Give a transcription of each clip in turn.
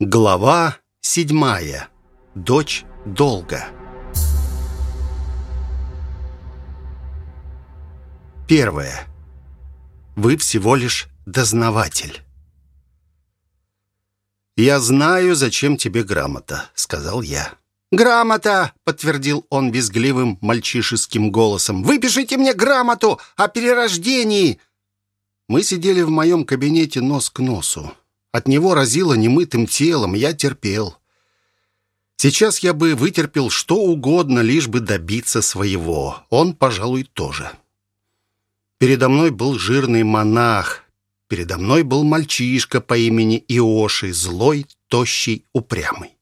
Глава седьмая. Дочь долга. Первое. Вы всего лишь дознаватель. «Я знаю, зачем тебе грамота», — сказал я. «Грамота!» — подтвердил он безгливым мальчишеским голосом. «Выпишите мне грамоту о перерождении!» Мы сидели в моем кабинете нос к носу. От него разило немытым телом, я терпел. Сейчас я бы вытерпел что угодно, лишь бы добиться своего. Он, пожалуй, тоже. Передо мной был жирный монах. Передо мной был мальчишка по имени Иоши, злой, тощий, упрямый.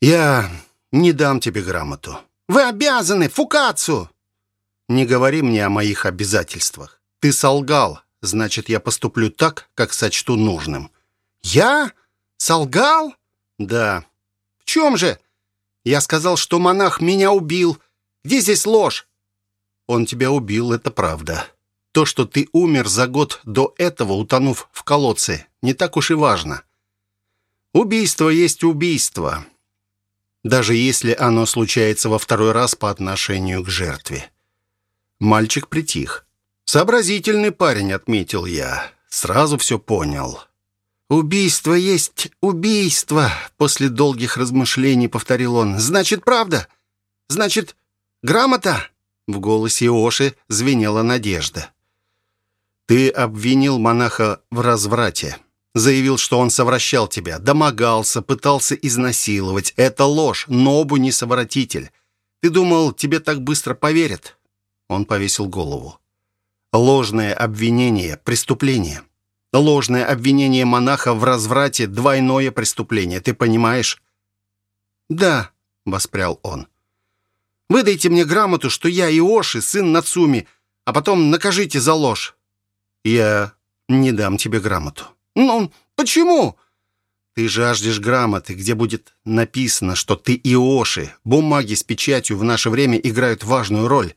«Я не дам тебе грамоту». «Вы обязаны, Фукацу!» «Не говори мне о моих обязательствах. Ты солгал, значит, я поступлю так, как сочту нужным». «Я? Солгал?» «Да». «В чем же?» «Я сказал, что монах меня убил. Где здесь ложь?» «Он тебя убил, это правда. То, что ты умер за год до этого, утонув в колодце, не так уж и важно. Убийство есть убийство, даже если оно случается во второй раз по отношению к жертве». Мальчик притих. «Сообразительный парень», — отметил я. Сразу все понял. «Убийство есть убийство», — после долгих размышлений повторил он. «Значит, правда? Значит, грамота?» В голосе Оши звенела надежда. «Ты обвинил монаха в разврате. Заявил, что он совращал тебя, домогался, пытался изнасиловать. Это ложь, Нобу не совратитель. Ты думал, тебе так быстро поверят?» Он повесил голову. Ложное обвинение – преступление. Ложное обвинение монаха в разврате – двойное преступление. Ты понимаешь? «Да», – воспрял он. «Выдайте мне грамоту, что я Иоши, сын Нацуми, а потом накажите за ложь». «Я не дам тебе грамоту». «Ну, почему?» «Ты жаждешь грамоты, где будет написано, что ты Иоши. Бумаги с печатью в наше время играют важную роль.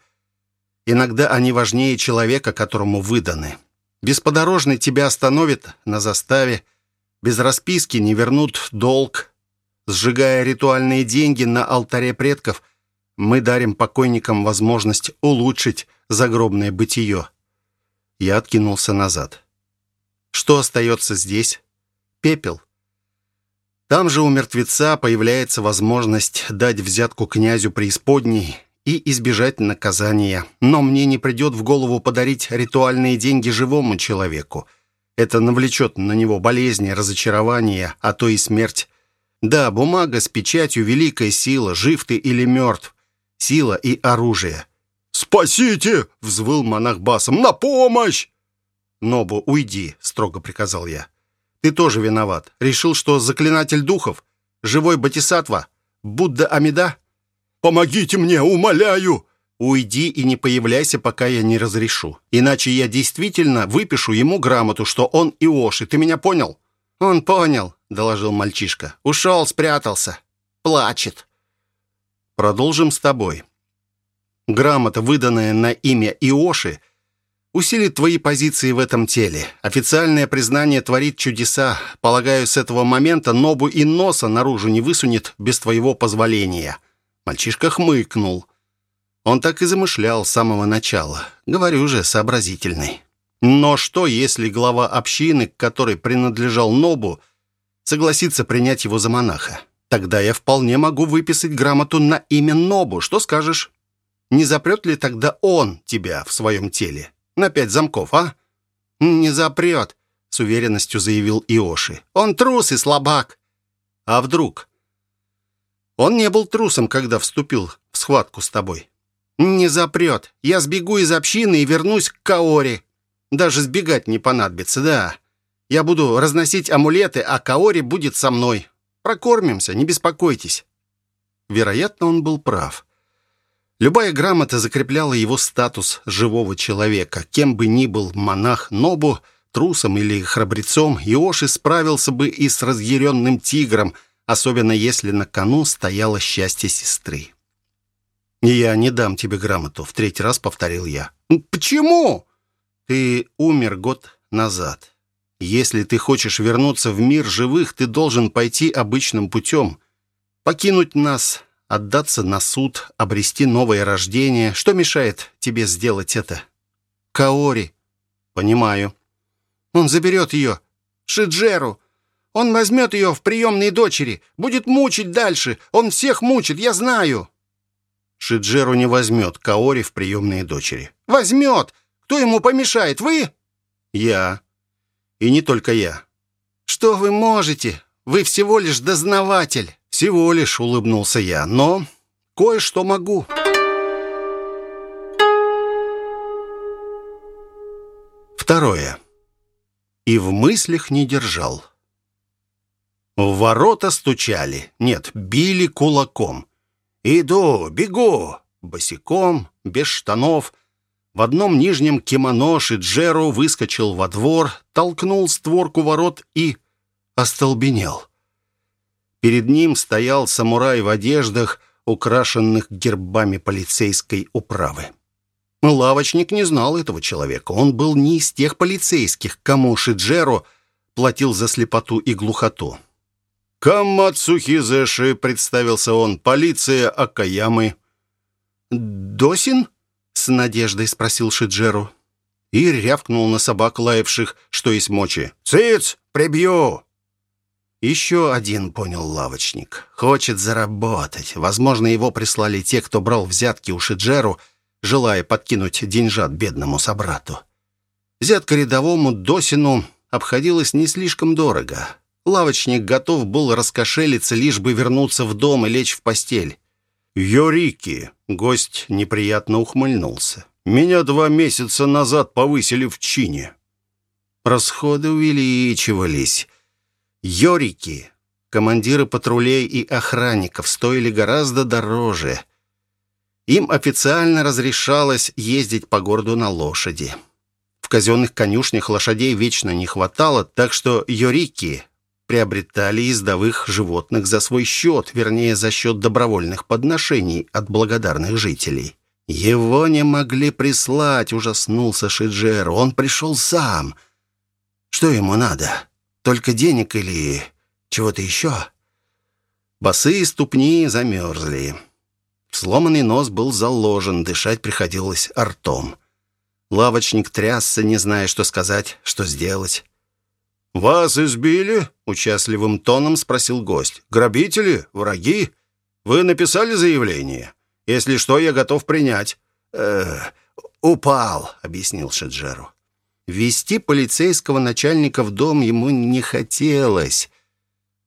Иногда они важнее человека, которому выданы. Бесподорожный тебя остановит на заставе. Без расписки не вернут долг. Сжигая ритуальные деньги на алтаре предков, мы дарим покойникам возможность улучшить загробное бытие. Я откинулся назад. Что остается здесь? Пепел. Там же у мертвеца появляется возможность дать взятку князю преисподней и избежать наказания. Но мне не придет в голову подарить ритуальные деньги живому человеку. Это навлечет на него болезни, разочарование, а то и смерть. Да, бумага с печатью — великая сила, жив ты или мертв. Сила и оружие. «Спасите!» — взвыл монах басом. «На помощь!» «Нобу, уйди!» — строго приказал я. «Ты тоже виноват. Решил, что заклинатель духов? Живой Батисатва? Будда Амида?» Помогите мне, умоляю!» «Уйди и не появляйся, пока я не разрешу. Иначе я действительно выпишу ему грамоту, что он Иоши. Ты меня понял?» «Он понял», — доложил мальчишка. «Ушел, спрятался. Плачет». «Продолжим с тобой. Грамота, выданная на имя Иоши, усилит твои позиции в этом теле. Официальное признание творит чудеса. Полагаю, с этого момента Нобу и носа наружу не высунет без твоего позволения». Мальчишка хмыкнул. Он так и замышлял с самого начала. Говорю же, сообразительный. Но что, если глава общины, к которой принадлежал Нобу, согласится принять его за монаха? Тогда я вполне могу выписать грамоту на имя Нобу. Что скажешь? Не запрет ли тогда он тебя в своем теле? На пять замков, а? Не запрет, с уверенностью заявил Иоши. Он трус и слабак. А вдруг? Он не был трусом, когда вступил в схватку с тобой. Не запрет. Я сбегу из общины и вернусь к Каори. Даже сбегать не понадобится, да. Я буду разносить амулеты, а Каори будет со мной. Прокормимся, не беспокойтесь. Вероятно, он был прав. Любая грамота закрепляла его статус живого человека. Кем бы ни был монах Нобу, трусом или храбрецом, Иоши справился бы и с разъяренным тигром – особенно если на кону стояло счастье сестры. «Я не дам тебе грамоту», — в третий раз повторил я. «Почему?» «Ты умер год назад. Если ты хочешь вернуться в мир живых, ты должен пойти обычным путем. Покинуть нас, отдаться на суд, обрести новое рождение. Что мешает тебе сделать это? Каори. Понимаю. Он заберет ее. Шиджеру. Он возьмет ее в приемные дочери. Будет мучить дальше. Он всех мучит, я знаю. Шиджеру не возьмет Каори в приемные дочери. Возьмет. Кто ему помешает? Вы? Я. И не только я. Что вы можете? Вы всего лишь дознаватель. Всего лишь, улыбнулся я, но кое-что могу. Второе. И в мыслях не держал. В ворота стучали. Нет, били кулаком. «Иду, бегу!» Босиком, без штанов — в одном нижнем кимоно Шиджеру выскочил во двор, толкнул створку ворот и остолбенел. Перед ним стоял самурай в одеждах, украшенных гербами полицейской управы. Лавочник не знал этого человека. Он был не из тех полицейских, кому Шиджеру платил за слепоту и глухоту. «Камацухизэши», — представился он, — «полиция Акаямы». «Досин?» с надеждой спросил Шиджеру. И рявкнул на собак, лаявших, что есть мочи. «Цыц! Прибью!» Еще один, понял лавочник. Хочет заработать. Возможно, его прислали те, кто брал взятки у Шиджеру, желая подкинуть деньжат бедному собрату. Взятка рядовому Досину обходилась не слишком дорого. Лавочник готов был раскошелиться, лишь бы вернуться в дом и лечь в постель. «Йорики!» — гость неприятно ухмыльнулся. «Меня два месяца назад повысили в чине». Расходы увеличивались. Йорики, командиры патрулей и охранников, стоили гораздо дороже. Им официально разрешалось ездить по городу на лошади. В казенных конюшнях лошадей вечно не хватало, так что Йорики приобретали ездовых животных за свой счет, вернее, за счет добровольных подношений от благодарных жителей. Его не могли прислать, ужаснулся Шиджер. Он пришел сам. Что ему надо? Только денег или чего-то еще? Босые ступни замерзли. Сломанный нос был заложен, дышать приходилось ртом. Лавочник трясся, не зная, что сказать, что сделать. «Вас избили?» — участливым тоном спросил гость. «Грабители? Враги? Вы написали заявление? Если что, я готов принять». «Э, «Упал», — объяснил Шеджеру. Вести полицейского начальника в дом ему не хотелось.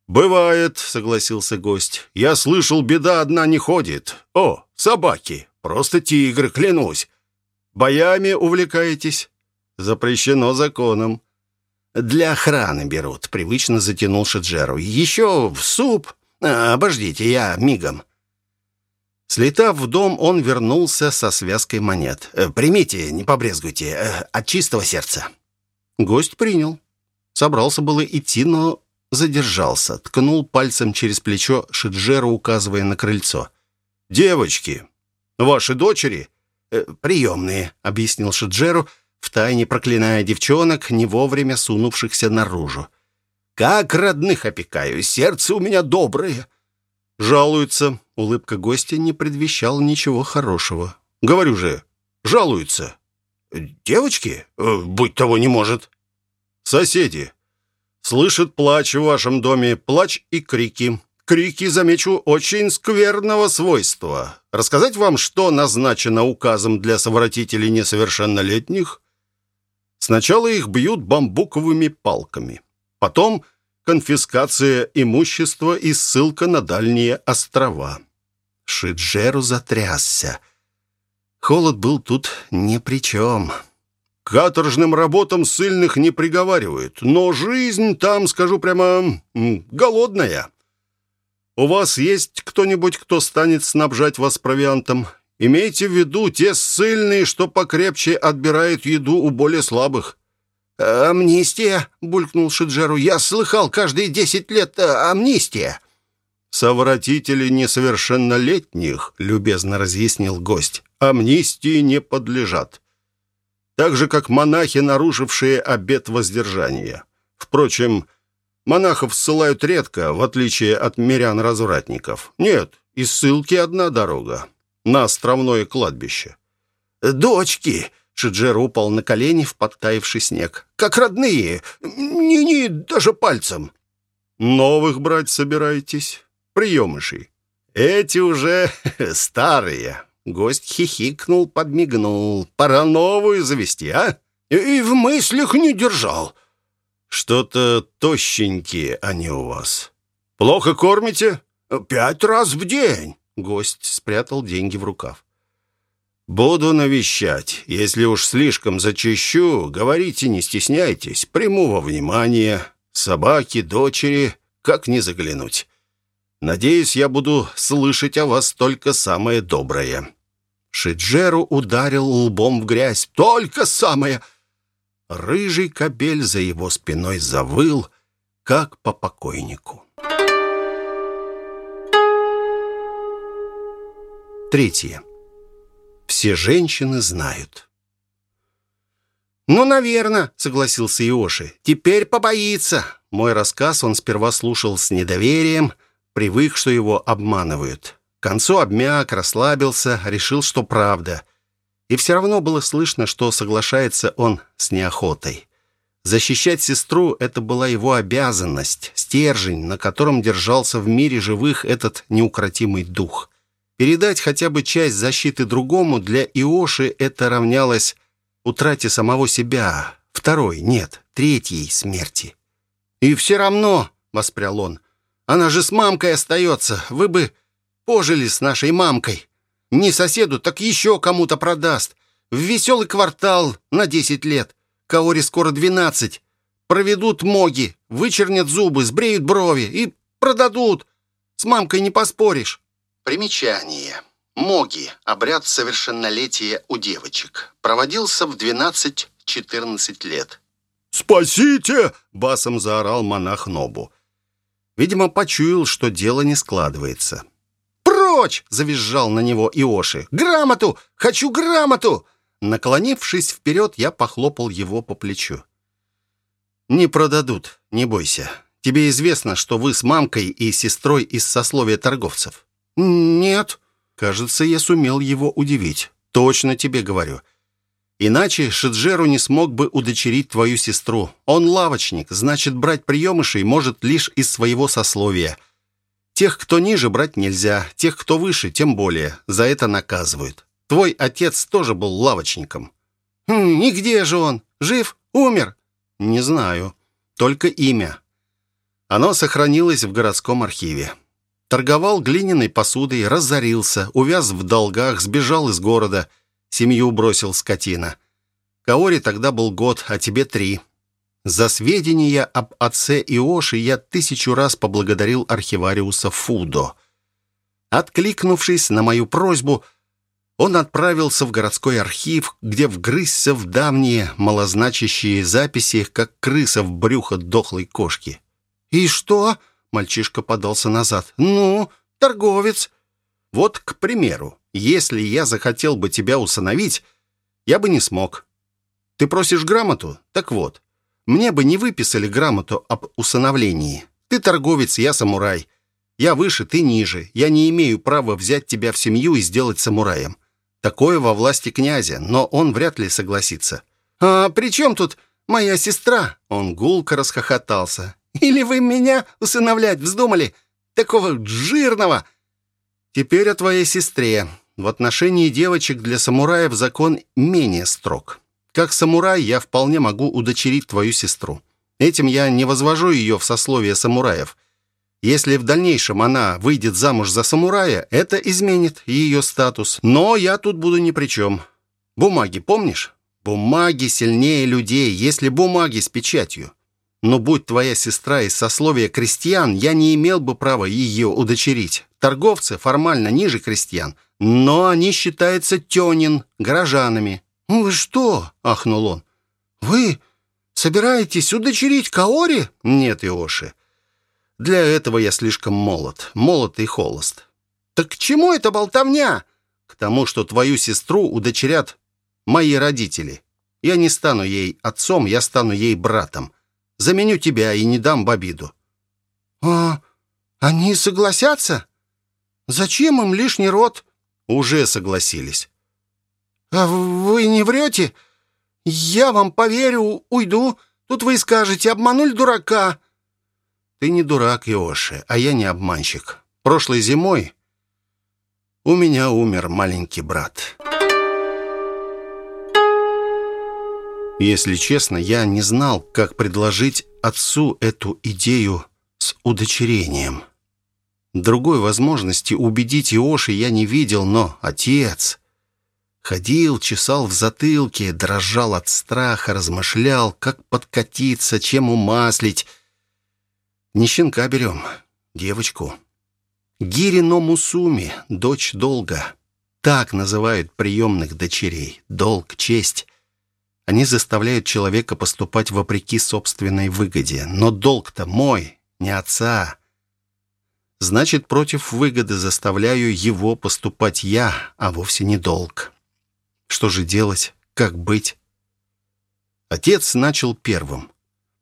«Бывает», — согласился гость. «Я слышал, беда одна не ходит. О, собаки! Просто тигры, клянусь. Боями увлекаетесь?» «Запрещено законом». «Для охраны берут», — привычно затянул Шеджеру. «Еще в суп. А, обождите, я мигом». Слетав в дом, он вернулся со связкой монет. «Э, «Примите, не побрезгуйте, э, от чистого сердца». Гость принял. Собрался было идти, но задержался. Ткнул пальцем через плечо Шеджеру, указывая на крыльцо. «Девочки, ваши дочери?» «Э, «Приемные», — объяснил Шеджеру, — втайне проклиная девчонок, не вовремя сунувшихся наружу. «Как родных опекаю, сердце у меня доброе!» Жалуются. Улыбка гостя не предвещала ничего хорошего. «Говорю же, жалуются!» «Девочки? Э, будь того не может!» «Соседи!» «Слышат плач в вашем доме, плач и крики. Крики, замечу, очень скверного свойства. Рассказать вам, что назначено указом для совратителей несовершеннолетних?» Сначала их бьют бамбуковыми палками. Потом конфискация имущества и ссылка на дальние острова. Шиджеру затрясся. Холод был тут ни при чем. Каторжным работам ссыльных не приговаривают, но жизнь там, скажу прямо, голодная. У вас есть кто-нибудь, кто станет снабжать вас провиантом? Имейте в виду, те ссыльные, что покрепче отбирают еду у более слабых». «Амнистия», — булькнул Шиджеру. «Я слыхал, каждые десять лет э, амнистия». «Совратители несовершеннолетних», — любезно разъяснил гость, — «амнистии не подлежат. Так же, как монахи, нарушившие обет воздержания. Впрочем, монахов ссылают редко, в отличие от мирян-развратников. Нет, из ссылки одна дорога. На островное кладбище. «Дочки!» Шиджер упал на колени в подтаявший снег. «Как родные! Не-не, даже пальцем!» «Новых брать собираетесь? Приемышей. Эти уже старые». Гость хихикнул, подмигнул. «Пора новую завести, а?» «И в мыслях не держал». «Что-то тощенькие они у вас. Плохо кормите?» «Пять раз в день». Гость спрятал деньги в рукав. «Буду навещать. Если уж слишком зачищу, говорите, не стесняйтесь. Приму во внимание. Собаки, дочери, как не заглянуть. Надеюсь, я буду слышать о вас только самое доброе». Шиджеру ударил лбом в грязь. «Только самое!» Рыжий кобель за его спиной завыл, как по покойнику. Третье. Все женщины знают. «Ну, наверное», — согласился Иоши. «Теперь побоится». Мой рассказ он сперва слушал с недоверием, привык, что его обманывают. К концу обмяк, расслабился, решил, что правда. И все равно было слышно, что соглашается он с неохотой. Защищать сестру — это была его обязанность, стержень, на котором держался в мире живых этот неукротимый дух. Передать хотя бы часть защиты другому для Иоши это равнялось утрате самого себя, второй, нет, третьей смерти. «И все равно», — воспрял он, — «она же с мамкой остается, вы бы пожили с нашей мамкой. Не соседу, так еще кому-то продаст. В веселый квартал на десять лет. Каори скоро двенадцать. Проведут моги, вычернят зубы, сбреют брови и продадут. С мамкой не поспоришь». Примечание. Моги. Обряд совершеннолетия у девочек. Проводился в 12-14 лет. «Спасите!» — басом заорал монах Нобу. Видимо, почуял, что дело не складывается. «Прочь!» — завизжал на него Иоши. «Грамоту! Хочу грамоту!» Наклонившись вперед, я похлопал его по плечу. «Не продадут, не бойся. Тебе известно, что вы с мамкой и сестрой из сословия торговцев?» «Нет». Кажется, я сумел его удивить. «Точно тебе говорю. Иначе Шиджеру не смог бы удочерить твою сестру. Он лавочник, значит, брать приемышей может лишь из своего сословия. Тех, кто ниже, брать нельзя, тех, кто выше, тем более. За это наказывают. Твой отец тоже был лавочником». «Хм, и где же он? Жив? Умер?» «Не знаю. Только имя. Оно сохранилось в городском архиве. Торговал глиняной посудой, разорился, увяз в долгах, сбежал из города. Семью бросил скотина. Каори тогда был год, а тебе три. За сведения об отце Иоши я тысячу раз поблагодарил архивариуса Фудо. Откликнувшись на мою просьбу, он отправился в городской архив, где вгрызся в давние малозначащие записи, как крыса в брюхо дохлой кошки. «И что?» Мальчишка подался назад. «Ну, торговец». «Вот, к примеру, если я захотел бы тебя усыновить, я бы не смог. Ты просишь грамоту? Так вот, мне бы не выписали грамоту об усыновлении. Ты торговец, я самурай. Я выше, ты ниже. Я не имею права взять тебя в семью и сделать самураем. Такое во власти князя, но он вряд ли согласится». «А при чем тут моя сестра?» Он гулко расхохотался. Или вы меня усыновлять вздумали? Такого жирного!» «Теперь о твоей сестре. В отношении девочек для самураев закон менее строг. Как самурай я вполне могу удочерить твою сестру. Этим я не возвожу ее в сословие самураев. Если в дальнейшем она выйдет замуж за самурая, это изменит ее статус. Но я тут буду ни при чем. Бумаги помнишь? Бумаги сильнее людей, если бумаги с печатью. Но будь твоя сестра из сословия крестьян, я не имел бы права ее удочерить. Торговцы формально ниже крестьян, но они считаются тёнин, горожанами». «Вы что?» — ахнул он. «Вы собираетесь удочерить Каори?» «Нет, Иоши. Для этого я слишком молод. Молод и холост». «Так к чему эта болтовня?» «К тому, что твою сестру удочерят мои родители. Я не стану ей отцом, я стану ей братом. Заменю тебя и не дам в обиду». «А они согласятся? Зачем им лишний род?» «Уже согласились». «А вы не врете? Я вам поверю, уйду. Тут вы скажете, обманули дурака». «Ты не дурак, Иоши, а я не обманщик. Прошлой зимой у меня умер маленький брат». Если честно, я не знал, как предложить отцу эту идею с удочерением. Другой возможности убедить Иоши я не видел, но отец... Ходил, чесал в затылке, дрожал от страха, размышлял, как подкатиться, чем умаслить. Не щенка берем, девочку. Гирино Мусуми, дочь долга. Так называют приемных дочерей. Долг, честь. Они заставляют человека поступать вопреки собственной выгоде. Но долг-то мой, не отца. Значит, против выгоды заставляю его поступать я, а вовсе не долг. Что же делать? Как быть? Отец начал первым.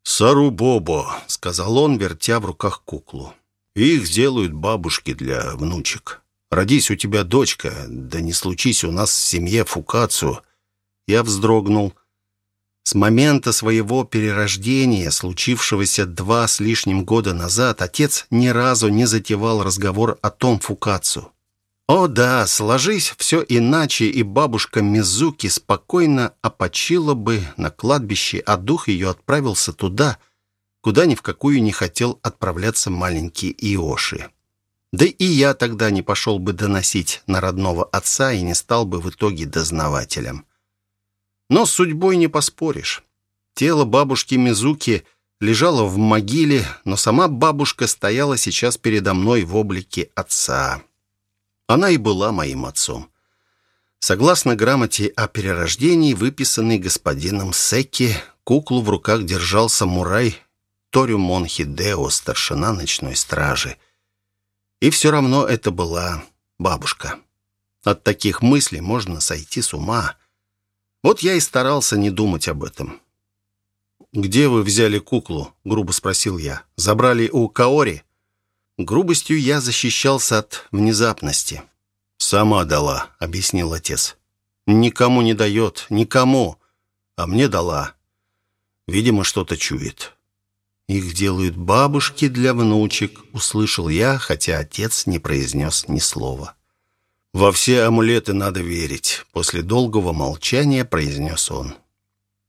«Сару-бобо», — сказал он, вертя в руках куклу. «Их сделают бабушки для внучек. Родись у тебя дочка, да не случись у нас в семье фукацию». Я вздрогнул. С момента своего перерождения, случившегося два с лишним года назад, отец ни разу не затевал разговор о том фукацию. О да, сложись все иначе, и бабушка Мизуки спокойно опочила бы на кладбище, а дух ее отправился туда, куда ни в какую не хотел отправляться маленький Иоши. Да и я тогда не пошел бы доносить на родного отца и не стал бы в итоге дознавателем. Но с судьбой не поспоришь. Тело бабушки Мизуки лежало в могиле, но сама бабушка стояла сейчас передо мной в облике отца. Она и была моим отцом. Согласно грамоте о перерождении, выписанной господином Секи, куклу в руках держал самурай Торюмон Хидео, старшина ночной стражи. И все равно это была бабушка. От таких мыслей можно сойти с ума. Вот я и старался не думать об этом. «Где вы взяли куклу?» — грубо спросил я. «Забрали у Каори?» Грубостью я защищался от внезапности. «Сама дала», — объяснил отец. «Никому не дает, никому, а мне дала. Видимо, что-то чует». «Их делают бабушки для внучек», — услышал я, хотя отец не произнес ни слова. «Во все амулеты надо верить», — после долгого молчания произнес он.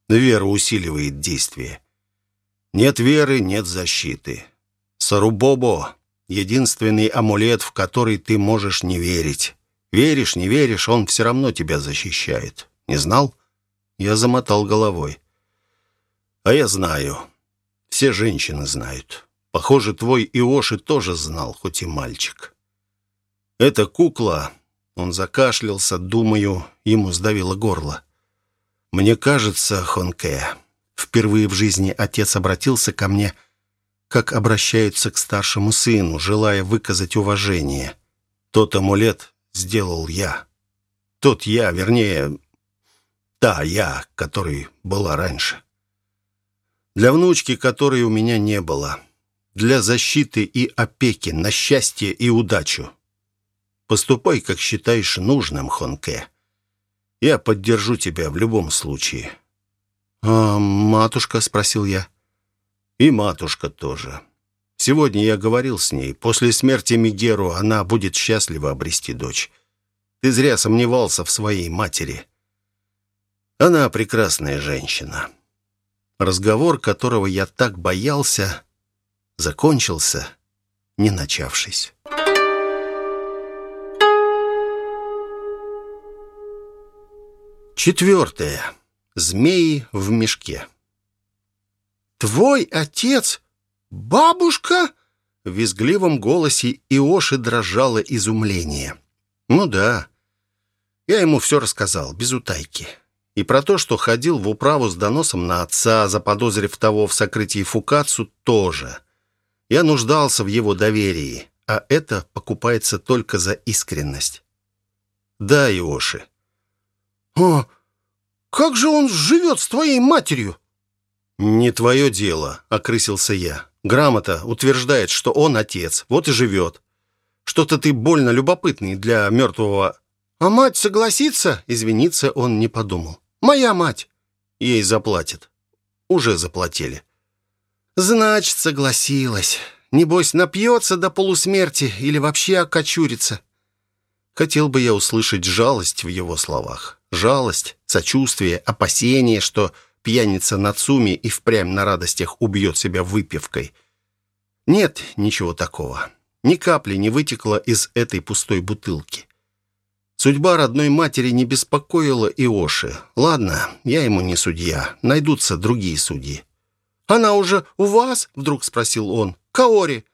«Вера усиливает действие. Нет веры — нет защиты. Сарубобо единственный амулет, в который ты можешь не верить. Веришь, не веришь, он все равно тебя защищает. Не знал? Я замотал головой. А я знаю. Все женщины знают. Похоже, твой Иоши тоже знал, хоть и мальчик. Эта кукла... Он закашлялся, думаю, ему сдавило горло. Мне кажется, Хонке, впервые в жизни отец обратился ко мне — как обращаются к старшему сыну, желая выказать уважение. Тот амулет сделал я. Тот я, вернее, та я, которой была раньше. Для внучки, которой у меня не было. Для защиты и опеки, на счастье и удачу. Поступай, как считаешь нужным, Хонке. Я поддержу тебя в любом случае. «А матушка?» — спросил я. И матушка тоже. Сегодня я говорил с ней. После смерти Мигеру она будет счастлива обрести дочь. Ты зря сомневался в своей матери. Она прекрасная женщина. Разговор, которого я так боялся, закончился, не начавшись. Четвертое. Змеи в мешке. «Твой отец? Бабушка?» В визгливом голосе Иоши дрожало изумление. «Ну да. Я ему все рассказал, без утайки. И про то, что ходил в управу с доносом на отца, заподозрив того в сокрытии Фукацу, тоже. Я нуждался в его доверии, а это покупается только за искренность. Да, Иоши. «О, как же он живет с твоей матерью?» «Не твое дело», — окрысился я. «Грамота утверждает, что он отец, вот и живет. Что-то ты больно любопытный для мертвого...» «А мать согласится?» Извиниться он не подумал. «Моя мать!» «Ей заплатят». «Уже заплатили». «Значит, согласилась. Небось, напьется до полусмерти или вообще окочурится». Хотел бы я услышать жалость в его словах. Жалость, сочувствие, опасение, что пьяница Нацуми и впрямь на радостях убьет себя выпивкой. Нет ничего такого. Ни капли не вытекло из этой пустой бутылки. Судьба родной матери не беспокоила Иоши. Ладно, я ему не судья. Найдутся другие судьи. «Она уже у вас?» — вдруг спросил он. «Каори?»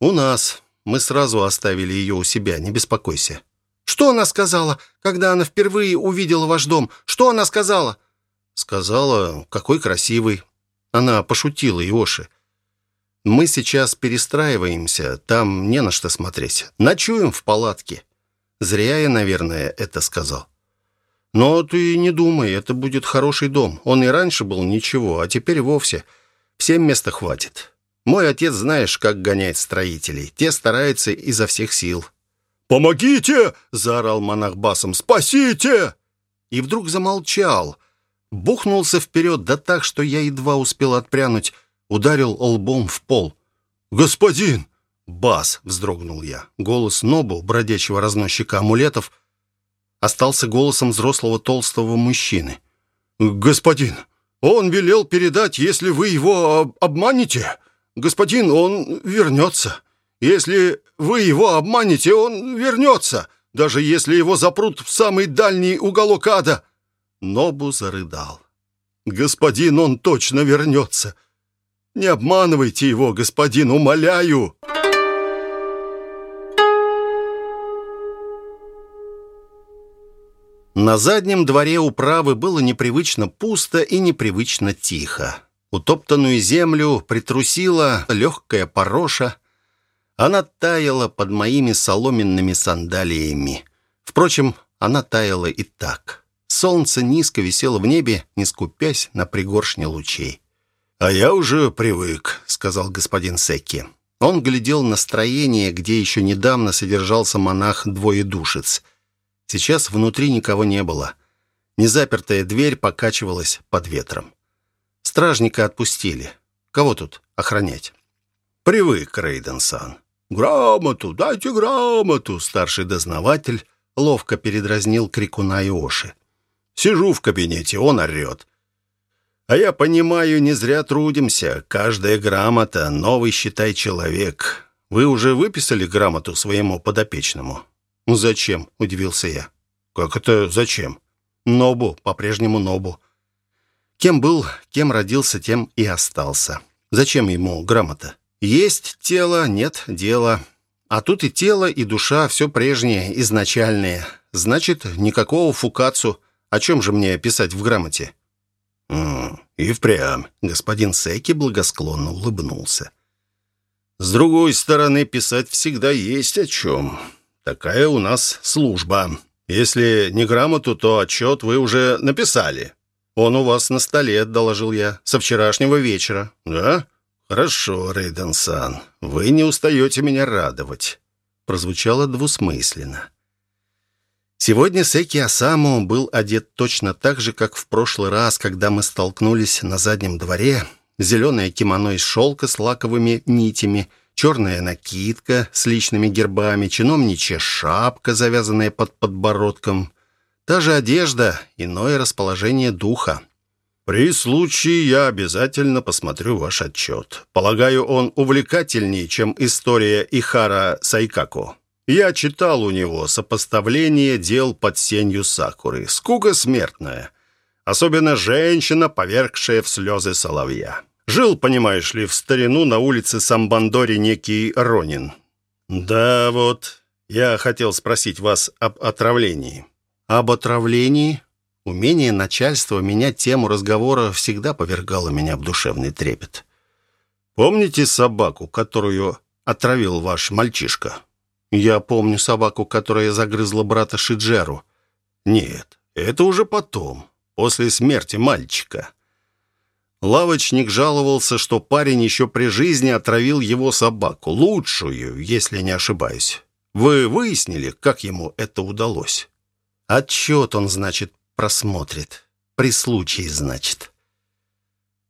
«У нас. Мы сразу оставили ее у себя, не беспокойся». «Что она сказала, когда она впервые увидела ваш дом? Что она сказала?» Сказала, какой красивый. Она пошутила Иоши. Мы сейчас перестраиваемся, там не на что смотреть. Ночуем в палатке. Зря я, наверное, это сказал. Но ты не думай, это будет хороший дом. Он и раньше был ничего, а теперь вовсе. Всем места хватит. Мой отец, знаешь, как гоняет строителей. Те стараются изо всех сил. «Помогите!» — заорал монах басом. «Спасите!» И вдруг замолчал, бухнулся вперед, да так, что я едва успел отпрянуть, ударил лбом в пол. «Господин!» «Бас!» — вздрогнул я. Голос Нобу, бродячего разносчика амулетов, остался голосом взрослого толстого мужчины. «Господин, он велел передать, если вы его обманете. Господин, он вернется. Если вы его обманете, он вернется, даже если его запрут в самый дальний уголок ада». Нобу зарыдал. «Господин, он точно вернется. Не обманывайте его, господин, умоляю!» На заднем дворе управы было непривычно пусто и непривычно тихо. Утоптанную землю притрусила легкая пороша. Она таяла под моими соломенными сандалиями. Впрочем, она таяла и так. Солнце низко висело в небе, не скупясь на пригоршне лучей. «А я уже привык», — сказал господин Секки. Он глядел на строение, где еще недавно содержался монах-двоедушец. Сейчас внутри никого не было. Незапертая дверь покачивалась под ветром. Стражника отпустили. Кого тут охранять? «Привык, Рейден-сан». «Грамоту, дайте грамоту!» Старший дознаватель ловко передразнил крикуна Иоши. Сижу в кабинете, он орет. А я понимаю, не зря трудимся. Каждая грамота — новый, считай, человек. Вы уже выписали грамоту своему подопечному? «Ну зачем?» — удивился я. «Как это зачем?» «Нобу, по-прежнему Нобу. Кем был, кем родился, тем и остался. Зачем ему грамота? Есть тело, нет дела. А тут и тело, и душа, все прежнее, изначальное. Значит, никакого фукацу. О чем же мне писать в грамоте?» «М «И впрямь», — господин Секи благосклонно улыбнулся. «С другой стороны, писать всегда есть о чем. Такая у нас служба. Если не грамоту, то отчет вы уже написали». «Он у вас на столе», — доложил я, — «со вчерашнего вечера». «Да? Хорошо, Рейден-сан. Вы не устаете меня радовать». Прозвучало двусмысленно. Сегодня Секи Асаму был одет точно так же, как в прошлый раз, когда мы столкнулись на заднем дворе. Зеленое кимоно из шелка с лаковыми нитями, черная накидка с личными гербами, чиновничья шапка, завязанная под подбородком. Та же одежда, иное расположение духа. «При случае я обязательно посмотрю ваш отчет. Полагаю, он увлекательнее, чем история Ихара Сайкаку». Я читал у него сопоставление дел под сенью Сакуры. Скука смертная. Особенно женщина, повергшая в слезы соловья. Жил, понимаешь ли, в старину на улице Самбандори некий Ронин. Да вот, я хотел спросить вас об отравлении. Об отравлении? Умение начальства менять тему разговора всегда повергало меня в душевный трепет. Помните собаку, которую отравил ваш мальчишка? Я помню собаку, которая загрызла брата Шиджеру. Нет, это уже потом, после смерти мальчика. Лавочник жаловался, что парень еще при жизни отравил его собаку, лучшую, если не ошибаюсь. Вы выяснили, как ему это удалось? Отчет он, значит, просмотрит. При случае, значит.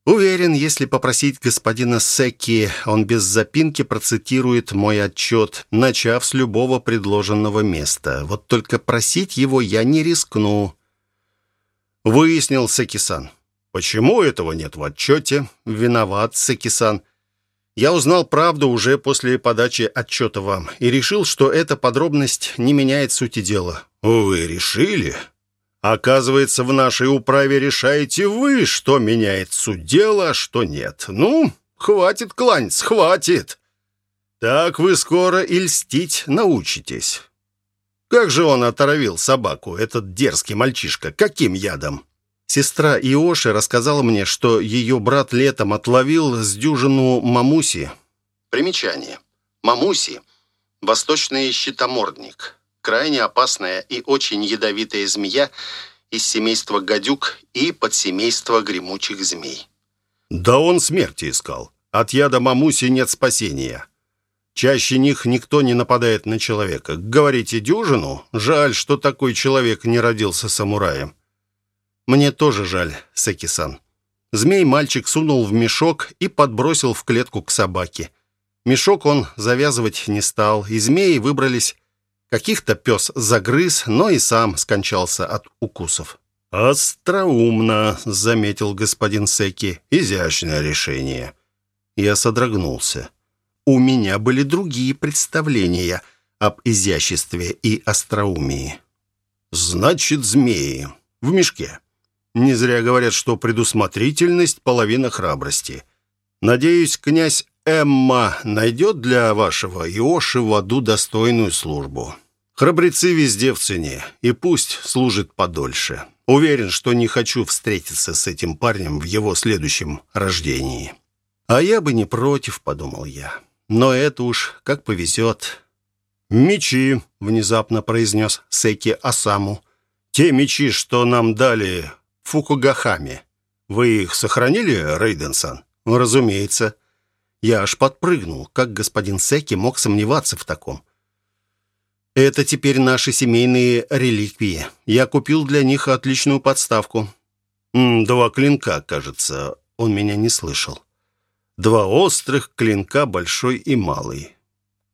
Уверен, если попросить господина Секки, он без запинки процитирует мой отчет, начав с любого предложенного места. Вот только просить его я не рискну. Выяснил Секи-сан. Почему этого нет в отчете? Виноват Секи-сан. Я узнал правду уже после подачи отчета вам и решил, что эта подробность не меняет сути дела. Вы решили? Оказывается, в нашей управе решаете вы, что меняет суть дела, а что нет. Ну, хватит кланяться, хватит. Так вы скоро и льстить научитесь. Как же он отравил собаку, этот дерзкий мальчишка? Каким ядом? Сестра Иоши рассказала мне, что ее брат летом отловил с дюжину мамуси. Примечание. Мамуси – восточный щитомордник крайне опасная и очень ядовитая змея из семейства гадюк и подсемейства гремучих змей. Да он смерти искал. От яда мамуси нет спасения. Чаще них никто не нападает на человека. Говорите дюжину? Жаль, что такой человек не родился самураем. Мне тоже жаль, Секи-сан. Змей мальчик сунул в мешок и подбросил в клетку к собаке. Мешок он завязывать не стал, и змеи выбрались Каких-то пес загрыз, но и сам скончался от укусов. «Остроумно», — заметил господин Секи. «Изящное решение». Я содрогнулся. У меня были другие представления об изяществе и остроумии. «Значит, змеи. В мешке. Не зря говорят, что предусмотрительность — половина храбрости. Надеюсь, князь Эмма найдет для вашего Иоши в аду достойную службу. Храбрецы везде в цене, и пусть служит подольше. Уверен, что не хочу встретиться с этим парнем в его следующем рождении». «А я бы не против», — подумал я. «Но это уж как повезет». «Мечи», — внезапно произнес Секи Асаму. «Те мечи, что нам дали в Фукугахаме. Вы их сохранили, Рейденсон?» «Разумеется». Я аж подпрыгнул, как господин Секи мог сомневаться в таком. Это теперь наши семейные реликвии. Я купил для них отличную подставку. Два клинка, кажется. Он меня не слышал. Два острых клинка, большой и малый.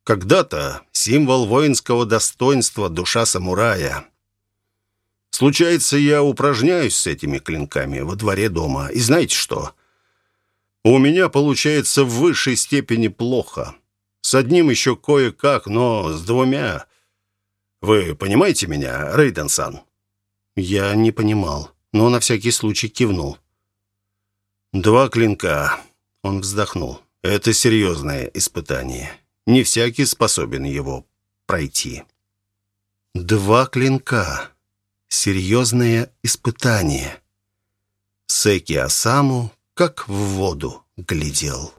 Когда-то символ воинского достоинства, душа самурая. Случается, я упражняюсь с этими клинками во дворе дома. И знаете что? У меня получается в высшей степени плохо. С одним еще кое-как, но с двумя... Вы понимаете меня, Рейден-сан?» Я не понимал, но на всякий случай кивнул. «Два клинка», — он вздохнул. «Это серьезное испытание. Не всякий способен его пройти». «Два клинка. Серьезное испытание». Секи Асаму как в воду глядел.